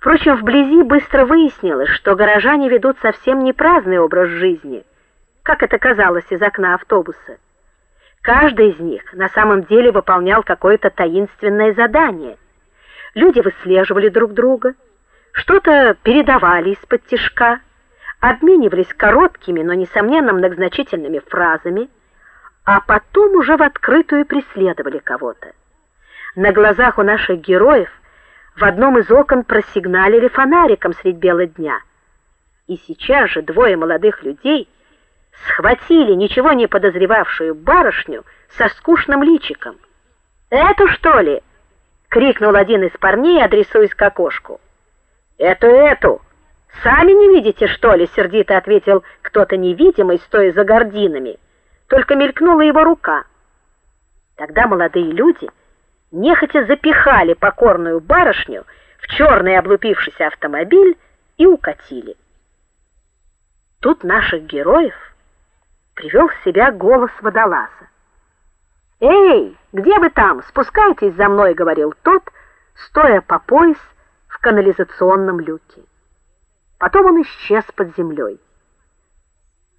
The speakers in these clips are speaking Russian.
Впрочем, вблизи быстро выяснилось, что горожане ведут совсем не праздный образ жизни, как это казалось из окна автобуса. Каждый из них на самом деле выполнял какое-то таинственное задание. Люди выслеживали друг друга, что-то передавали из-под тишка, обменивались короткими, но несомненно многозначительными фразами, а потом уже в открытую преследовали кого-то. На глазах у наших героев в одном из окон просигналили фонариком средь бела дня. И сейчас же двое молодых людей схватили ничего не подозревавшую барышню со скучным личиком. "Это что ли?" крикнул один из парней, адресуясь к окошку. "Эту эту. Сами не видите, что ли?" сердито ответил кто-то невидимый, стоя за гардинами. Только мелькнула его рука. Тогда молодые люди нехотя запихали покорную барышню в черный облупившийся автомобиль и укатили. Тут наших героев привел в себя голос водолаза. "Эй, где вы там? Спускайтесь за мной", говорил тот, стоя по пояс в канализационном люке. Потом он исчез под землей.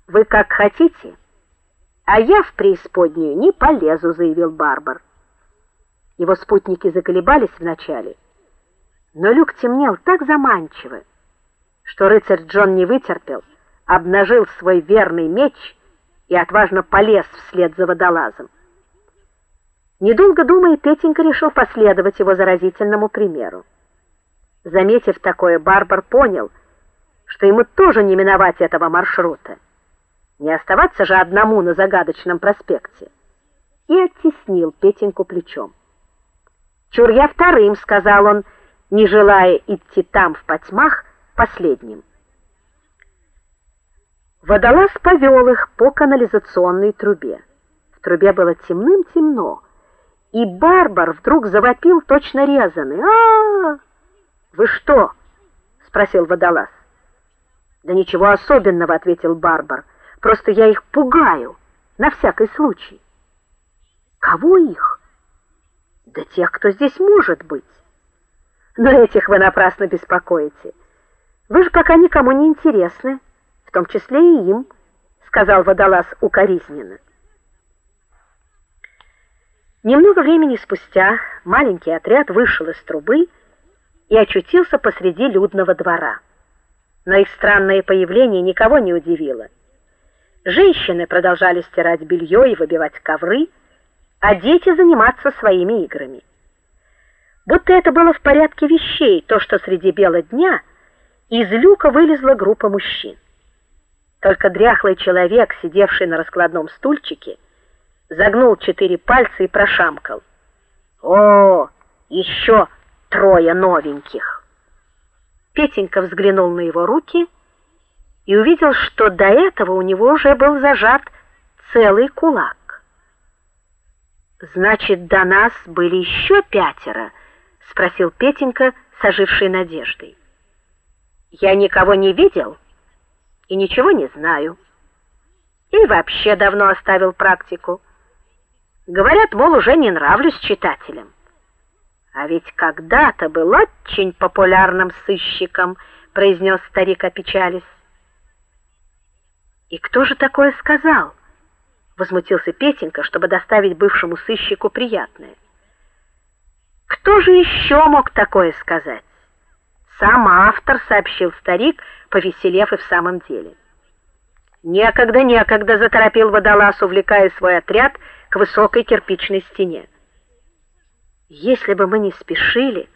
"Вы как хотите, а я в преисподнюю не полезу", заявил Барбар. Его спутники заколебались вначале, но люк темнел так заманчиво, что рыцарь Джон не вытерпел, обнажил свой верный меч и отважно полез вслед за водолазом. Недолго думая, Петенька решил последовать его заразительному примеру. Заметив такое, Барбар понял, что ему тоже не миновать этого маршрута. Не оставаться же одному на загадочном проспекте. И оттеснил Петеньку плечом. Чур я вторым, сказал он, не желая идти там в потьмах последним. Водолаз повел их по канализационной трубе. В трубе было темным-темно, и Барбар вдруг завопил точно резаный. А! -а, -а! Вы что? спросил водолаз. Да ничего особенного, ответил Барбар. Просто я их пугаю на всякий случай. Кого их? Да тех, кто здесь может быть. Но этих вы напрасно беспокоите. Вы же пока никому не интересны, в том числе и им, сказал водолаз укоризненно. Немного времени спустя маленький отряд вышел из трубы и очутился посреди людного двора. Но их странное появление никого не удивило. Женщины продолжали стирать белье и выбивать ковры, а дети заниматься своими играми. Будто это было в порядке вещей, то, что среди бела дня из люка вылезла группа мужчин. Только дряхлый человек, сидевший на раскладном стульчике, загнул четыре пальца и прошамкал: "О, еще трое новеньких". Петенька взглянул на его руки и увидел, что до этого у него уже был зажат целый кулак. Значит, до нас были еще пятеро, спросил Петенька с ожившей надеждой. Я никого не видел и ничего не знаю. И вообще давно оставил практику. Говорят, мол, уже не нравлюсь читателям. А ведь когда-то был очень популярным сыщиком, произнес старик опечалясь. И кто же такое сказал? Возмутился Петенька, чтобы доставить бывшему сыщику приятное. Кто же еще мог такое сказать? Сам автор, сообщил старик, повеселев и в самом деле. Некогда, некогда заторопил водолаз, увлекая свой отряд к высокой кирпичной стене. Если бы мы не спешили,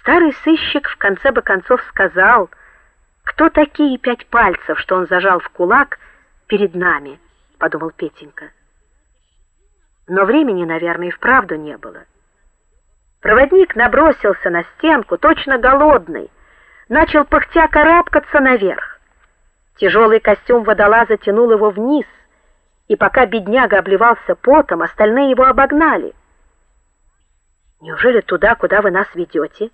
старый сыщик в конце бы концов сказал, кто такие пять пальцев, что он зажал в кулак перед нами подумал Петенька. Но времени, наверное, и вправду не было. Проводник набросился на стенку, точно голодный, начал пыхтя карабкаться наверх. Тяжелый костюм водолаза тянул его вниз, и пока бедняга обливался потом, остальные его обогнали. Неужели туда, куда вы нас ведете,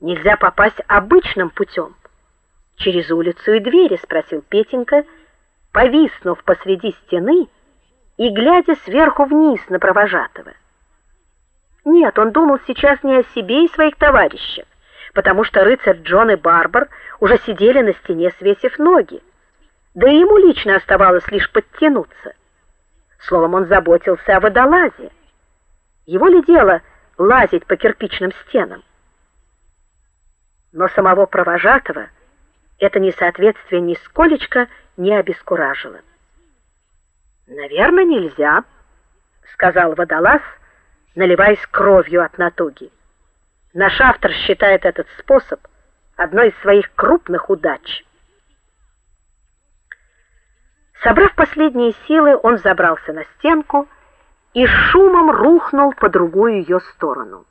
нельзя попасть обычным путем? Через улицу и двери, спросил Петенька повиснув посреди стены и глядя сверху вниз на провожатого. Нет, он думал сейчас не о себе и своих товарищах. потому что рыцарь Джон и Барбар уже сидели на стене, свесив ноги. Да и ему лично оставалось лишь подтянуться. Словом, он заботился о водолазе. Его ли дело лазить по кирпичным стенам? Но самого провожатого это несоответствие нисколечко не обескуражило. Наверное, нельзя, сказал водолаз, наливаясь кровью от натуги. Наш автор считает этот способ одной из своих крупных удач. Собрав последние силы, он забрался на стенку и шумом рухнул по другую ее сторону.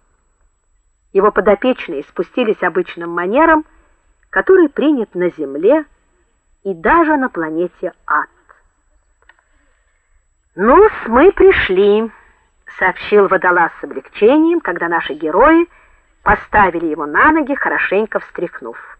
Его подопечные спустились обычным манером, который принят на земле и даже на планете Ад. "Ну, мы пришли", сообщил водолаз с облегчением, когда наши герои поставили его на ноги, хорошенько встряхнув.